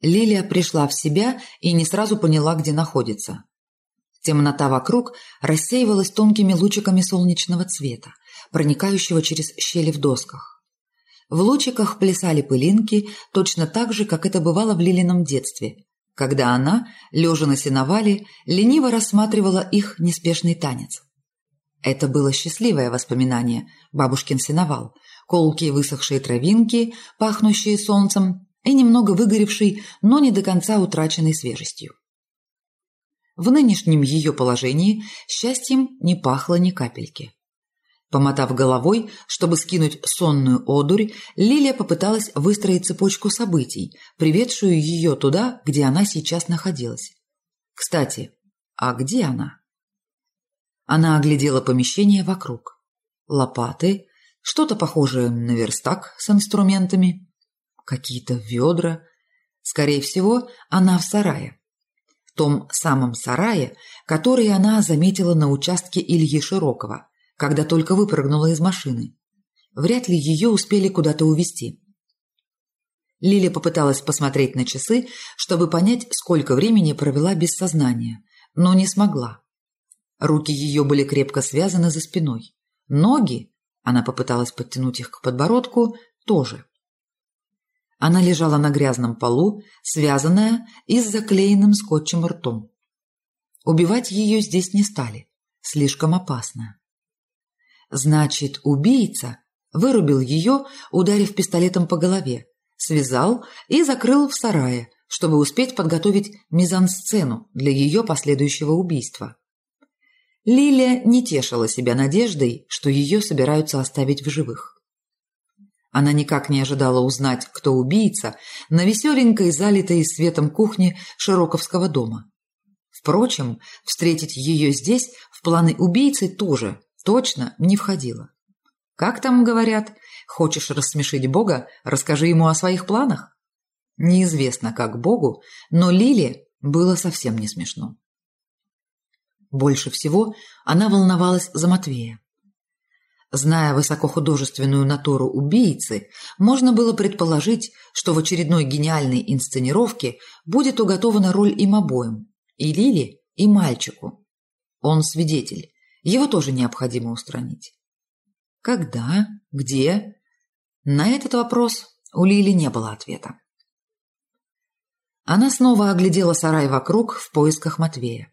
Лилия пришла в себя и не сразу поняла, где находится. Темнота вокруг рассеивалась тонкими лучиками солнечного цвета, проникающего через щели в досках. В лучиках плясали пылинки, точно так же, как это бывало в Лилином детстве, когда она, лежа на сеновале, лениво рассматривала их неспешный танец. Это было счастливое воспоминание, бабушкин сеновал, колкие высохшие травинки, пахнущие солнцем, и немного выгоревший, но не до конца утраченной свежестью. В нынешнем ее положении счастьем не пахло ни капельки. Помотав головой, чтобы скинуть сонную одурь, Лилия попыталась выстроить цепочку событий, приведшую ее туда, где она сейчас находилась. Кстати, а где она? Она оглядела помещение вокруг. Лопаты, что-то похожее на верстак с инструментами, какие-то ведра. Скорее всего, она в сарае. В том самом сарае, который она заметила на участке Ильи Широкого, когда только выпрыгнула из машины. Вряд ли ее успели куда-то увезти. Лиля попыталась посмотреть на часы, чтобы понять, сколько времени провела без сознания, но не смогла. Руки ее были крепко связаны за спиной. Ноги, она попыталась подтянуть их к подбородку, тоже. Она лежала на грязном полу, связанная и с заклеенным скотчем ртом. Убивать ее здесь не стали. Слишком опасно. Значит, убийца вырубил ее, ударив пистолетом по голове, связал и закрыл в сарае, чтобы успеть подготовить мизансцену для ее последующего убийства. Лилия не тешила себя надеждой, что ее собираются оставить в живых. Она никак не ожидала узнать, кто убийца, на веселенькой, залитой светом кухне Широковского дома. Впрочем, встретить ее здесь в планы убийцы тоже точно не входило. Как там говорят, хочешь рассмешить Бога, расскажи ему о своих планах? Неизвестно, как Богу, но Лиле было совсем не смешно. Больше всего она волновалась за Матвея. Зная высокохудожественную натуру убийцы, можно было предположить, что в очередной гениальной инсценировке будет уготована роль им обоим – и Лиле, и мальчику. Он свидетель, его тоже необходимо устранить. Когда? Где? На этот вопрос у Лили не было ответа. Она снова оглядела сарай вокруг в поисках Матвея.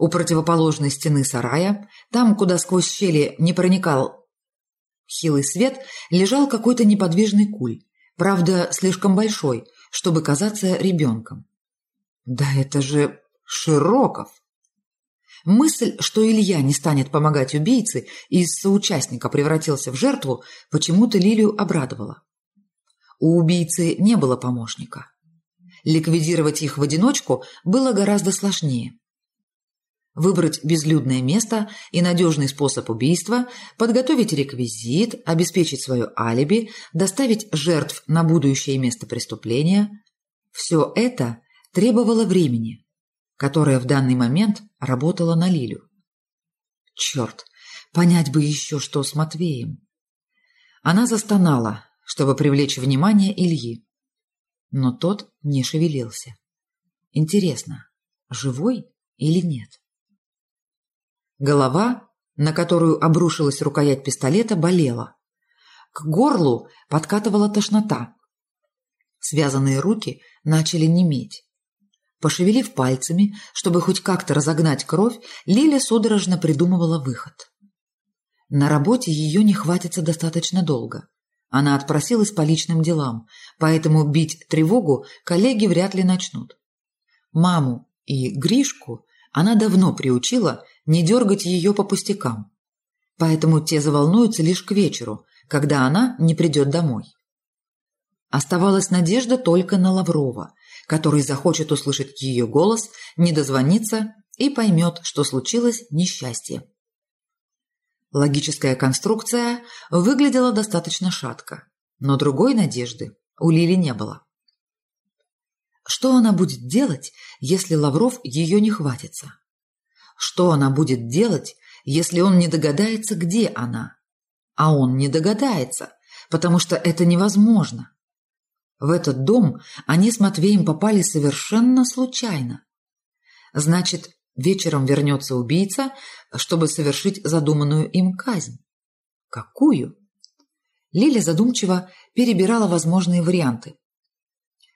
У противоположной стены сарая, там, куда сквозь щели не проникал хилый свет, лежал какой-то неподвижный куль, правда, слишком большой, чтобы казаться ребенком. Да это же Широков! Мысль, что Илья не станет помогать убийце и из соучастника превратился в жертву, почему-то Лилию обрадовала. У убийцы не было помощника. Ликвидировать их в одиночку было гораздо сложнее. Выбрать безлюдное место и надежный способ убийства, подготовить реквизит, обеспечить свое алиби, доставить жертв на будущее место преступления – все это требовало времени, которое в данный момент работало на Лилю. Черт, понять бы еще, что с Матвеем. Она застонала, чтобы привлечь внимание Ильи. Но тот не шевелился. Интересно, живой или нет? Голова, на которую обрушилась рукоять пистолета, болела. К горлу подкатывала тошнота. Связанные руки начали неметь. Пошевелив пальцами, чтобы хоть как-то разогнать кровь, Лиля судорожно придумывала выход. На работе ее не хватится достаточно долго. Она отпросилась по личным делам, поэтому бить тревогу коллеги вряд ли начнут. Маму и Гришку она давно приучила не дергать ее по пустякам. Поэтому те заволнуются лишь к вечеру, когда она не придет домой. Оставалась надежда только на Лаврова, который захочет услышать ее голос, не дозвониться и поймет, что случилось несчастье. Логическая конструкция выглядела достаточно шатко, но другой надежды у Лили не было. Что она будет делать, если Лавров ее не хватится? Что она будет делать, если он не догадается, где она? А он не догадается, потому что это невозможно. В этот дом они с Матвеем попали совершенно случайно. Значит, вечером вернется убийца, чтобы совершить задуманную им казнь. Какую? Лиля задумчиво перебирала возможные варианты.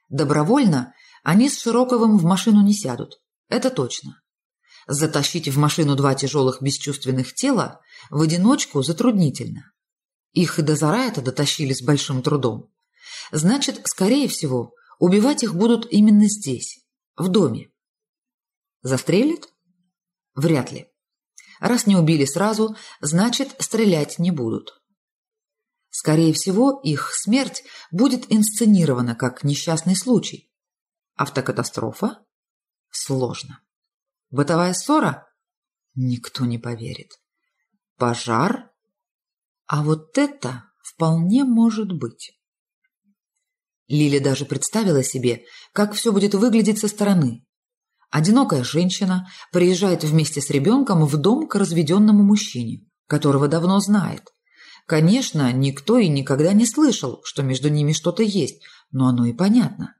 Добровольно они с Широковым в машину не сядут. Это точно. Затащить в машину два тяжелых бесчувственных тела в одиночку затруднительно. Их и до Зарая-то дотащили с большим трудом. Значит, скорее всего, убивать их будут именно здесь, в доме. Застрелят? Вряд ли. Раз не убили сразу, значит, стрелять не будут. Скорее всего, их смерть будет инсценирована как несчастный случай. Автокатастрофа? Сложно. Бытовая ссора? Никто не поверит. Пожар? А вот это вполне может быть. Лиля даже представила себе, как все будет выглядеть со стороны. Одинокая женщина приезжает вместе с ребенком в дом к разведенному мужчине, которого давно знает. Конечно, никто и никогда не слышал, что между ними что-то есть, но оно и понятно.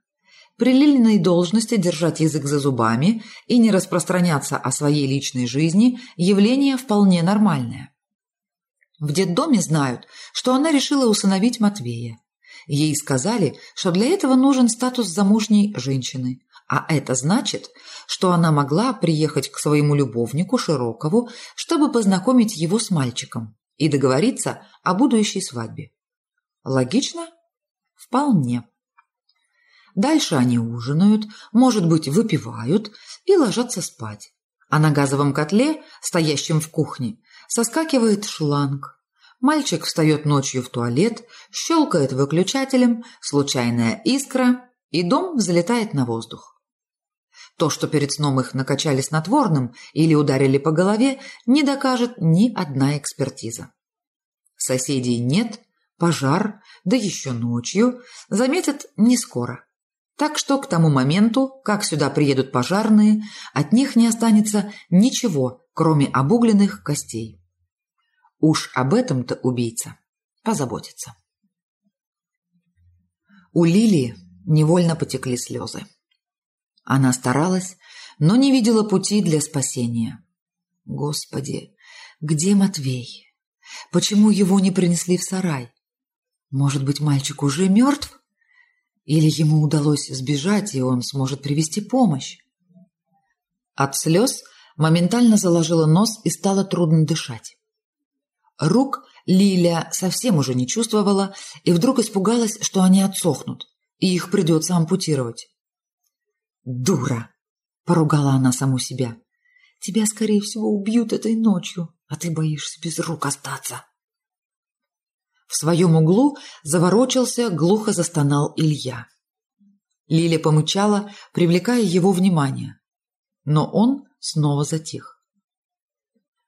При должности держать язык за зубами и не распространяться о своей личной жизни – явление вполне нормальное. В детдоме знают, что она решила усыновить Матвея. Ей сказали, что для этого нужен статус замужней женщины, а это значит, что она могла приехать к своему любовнику Широкову, чтобы познакомить его с мальчиком и договориться о будущей свадьбе. Логично? Вполне. Дальше они ужинают, может быть, выпивают и ложатся спать. А на газовом котле, стоящем в кухне, соскакивает шланг. Мальчик встает ночью в туалет, щелкает выключателем, случайная искра, и дом взлетает на воздух. То, что перед сном их накачали снотворным или ударили по голове, не докажет ни одна экспертиза. Соседей нет, пожар, да еще ночью, заметят не скоро. Так что к тому моменту, как сюда приедут пожарные, от них не останется ничего, кроме обугленных костей. Уж об этом-то убийца позаботится. У Лилии невольно потекли слезы. Она старалась, но не видела пути для спасения. Господи, где Матвей? Почему его не принесли в сарай? Может быть, мальчик уже мертв? Или ему удалось сбежать, и он сможет привести помощь? От слез моментально заложила нос и стало трудно дышать. Рук Лиля совсем уже не чувствовала и вдруг испугалась, что они отсохнут, и их придется ампутировать. «Дура!» – поругала она саму себя. «Тебя, скорее всего, убьют этой ночью, а ты боишься без рук остаться». В своем углу заворочился, глухо застонал Илья. Лиля помычала, привлекая его внимание. Но он снова затих.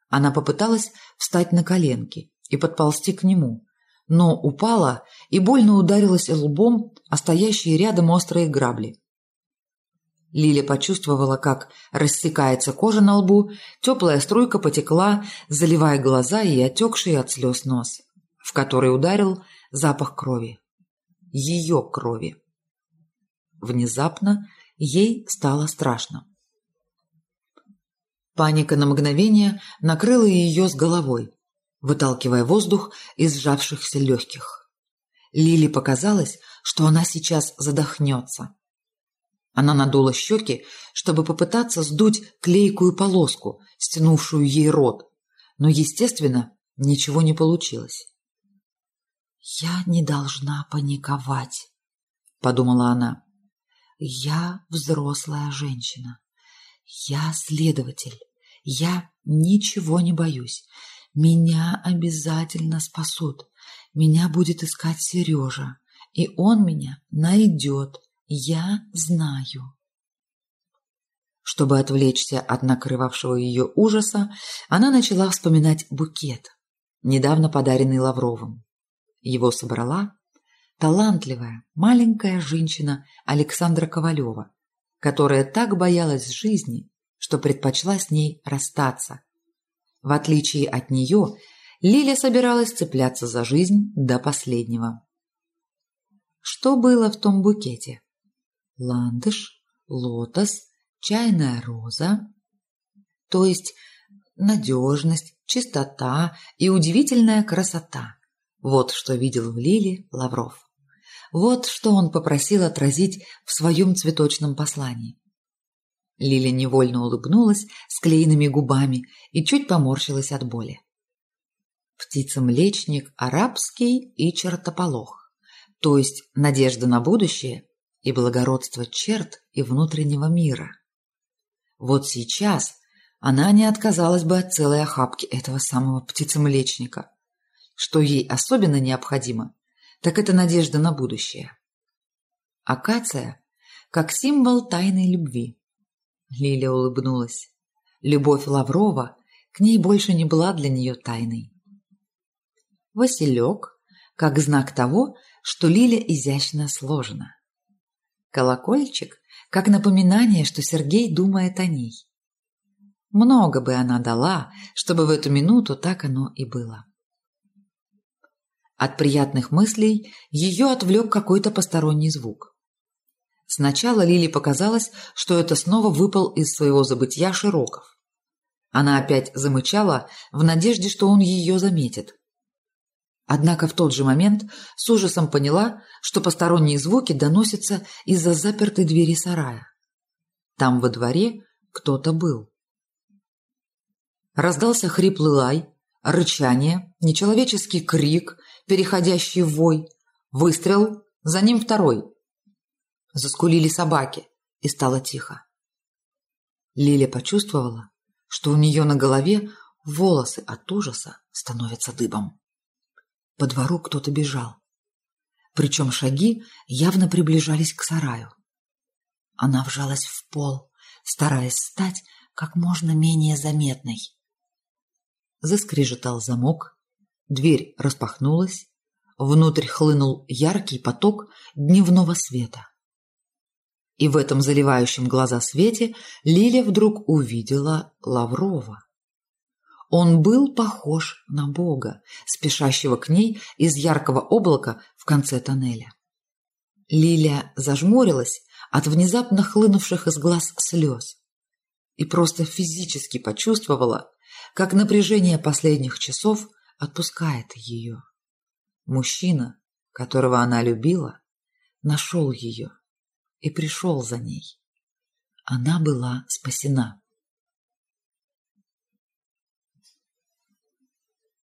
Она попыталась встать на коленки и подползти к нему, но упала и больно ударилась лбом о стоящие рядом острые грабли. Лиля почувствовала, как рассекается кожа на лбу, теплая струйка потекла, заливая глаза и отекший от слез нос, в который ударил запах крови. Ее крови. Внезапно ей стало страшно. Паника на мгновение накрыла ее с головой, выталкивая воздух из сжавшихся легких. Лили показалось, что она сейчас задохнется. Она надула щеки, чтобы попытаться сдуть клейкую полоску, стянувшую ей рот, но, естественно, ничего не получилось. «Я не должна паниковать», — подумала она. «Я взрослая женщина. Я следователь. Я ничего не боюсь. Меня обязательно спасут. Меня будет искать Сережа, и он меня найдет. Я знаю. Чтобы отвлечься от накрывавшего ее ужаса, она начала вспоминать букет, недавно подаренный Лавровым. Его собрала талантливая маленькая женщина Александра Ковалева, которая так боялась жизни, что предпочла с ней расстаться. В отличие от нее, Лиля собиралась цепляться за жизнь до последнего. что было в том букете. Ландыш, лотос, чайная роза. То есть надежность, чистота и удивительная красота. Вот что видел в Лиле Лавров. Вот что он попросил отразить в своем цветочном послании. Лиля невольно улыбнулась склеенными губами и чуть поморщилась от боли. Птица-млечник арабский и чертополох, то есть надежда на будущее и благородство черт и внутреннего мира. Вот сейчас она не отказалась бы от целой охапки этого самого птицы-млечника. Что ей особенно необходимо, так это надежда на будущее. Акация как символ тайной любви. Лиля улыбнулась. Любовь Лаврова к ней больше не была для нее тайной. Василек как знак того, что Лиля изящно сложена. Колокольчик как напоминание, что Сергей думает о ней. Много бы она дала, чтобы в эту минуту так оно и было. От приятных мыслей ее отвлек какой-то посторонний звук. Сначала Лиле показалось, что это снова выпал из своего забытья Широков. Она опять замычала в надежде, что он ее заметит. Однако в тот же момент с ужасом поняла, что посторонние звуки доносятся из-за запертой двери сарая. Там во дворе кто-то был. Раздался хриплый лай, рычание, нечеловеческий крик, переходящий в вой, выстрел, за ним второй. Заскулили собаки, и стало тихо. Лиля почувствовала, что у нее на голове волосы от ужаса становятся дыбом. По двору кто-то бежал. Причем шаги явно приближались к сараю. Она вжалась в пол, стараясь стать как можно менее заметной. Заскрежетал замок, дверь распахнулась, внутрь хлынул яркий поток дневного света. И в этом заливающем глаза свете Лиля вдруг увидела Лаврова. Он был похож на Бога, спешащего к ней из яркого облака в конце тоннеля. Лиля зажмурилась от внезапно хлынувших из глаз слез и просто физически почувствовала, как напряжение последних часов отпускает ее. Мужчина, которого она любила, нашел ее и пришел за ней. Она была спасена.